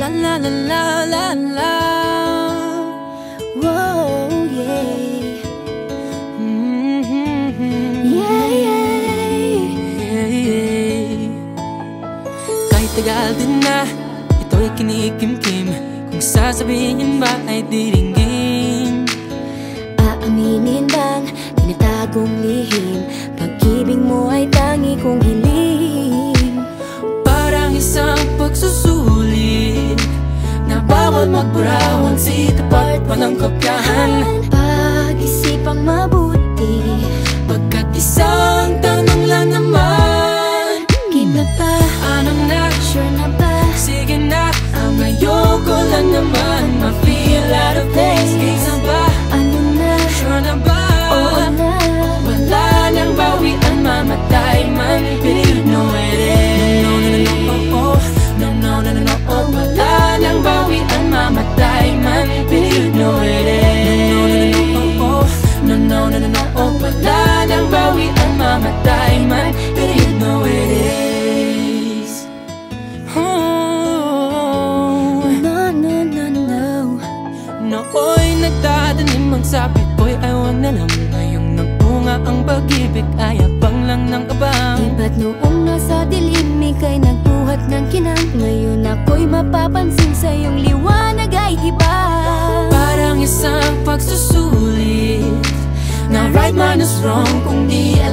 La la la la la la. Whoa, yeah. Yeah, yeah, yeah, yeah Kahit tagal din na Ito'y kinikimkim. Kung sasabihin ba ay diringgin Aaminin bang Tinatagong lihim. Pag-ibig mo ay tangi kong hiling Parang isang pagsusulat. Bawat magbrawan si tapat panang kopyahan. na ko'y nagdadanim. Ang sabi ko'y ewan na lang. Ngayong nagbunga ang pag-ibig Ay lang ng abang Iba't noong nasa dilim Ika'y nagbuhat ng kinang. Ngayon ako'y mapapansin Sa iyong liwanag ay iba. Parang isang pagsusulit Na right man is wrong Kung di alam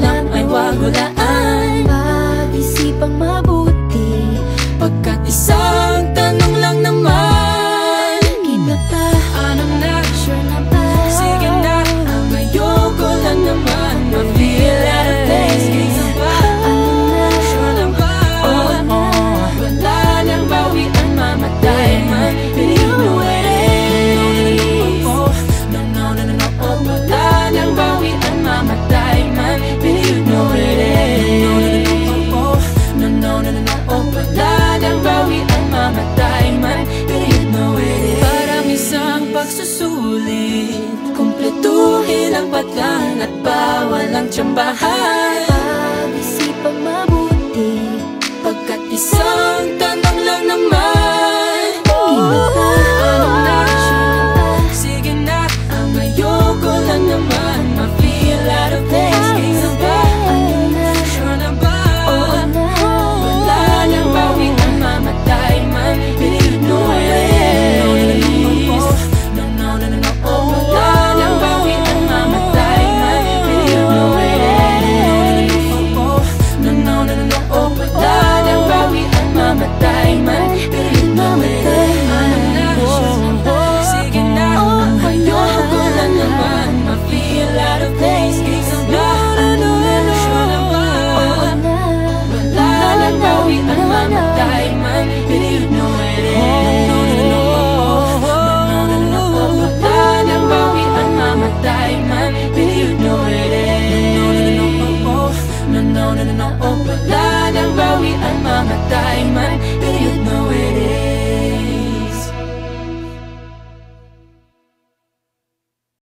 Walang baklang at bawal bawalang tsambahan